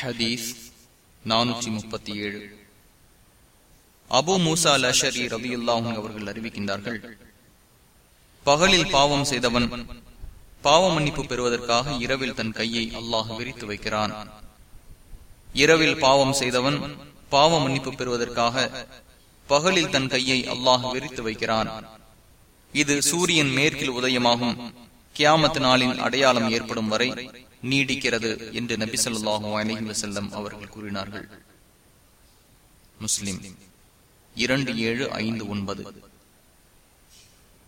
ஹதீஸ் நானூற்றி முப்பத்தி ஏழு. அபு மூசா அல் அஷரி ரவி அவர்கள் அறிவிக்கின்றார்கள் பகலில் பாவம் செய்தவன் பாவ மன்னிப்பு பெறுவதற்காக இரவில் தன் கையை அல்லாஹ் விரித்து வைக்கிறான். இரவில் பாவம் செய்தவன் பாவ மன்னிப்பு பெறுவதற்காக பகலில் தன் கையை அல்லாஹ் விரித்து வைக்கிறான். இது சூரியன் மேற்கில் உதயமாகும் கியாமத்து நாளின் அடையாளம் ஏற்படும் வரை நீடிக்கிறது என்று நபி சொல்லாஹு அலஹி வசல்லம் அவர்கள் கூறினார்கள். முஸ்லிம் இரண்டு ஏழு ஐந்து ஒன்பது.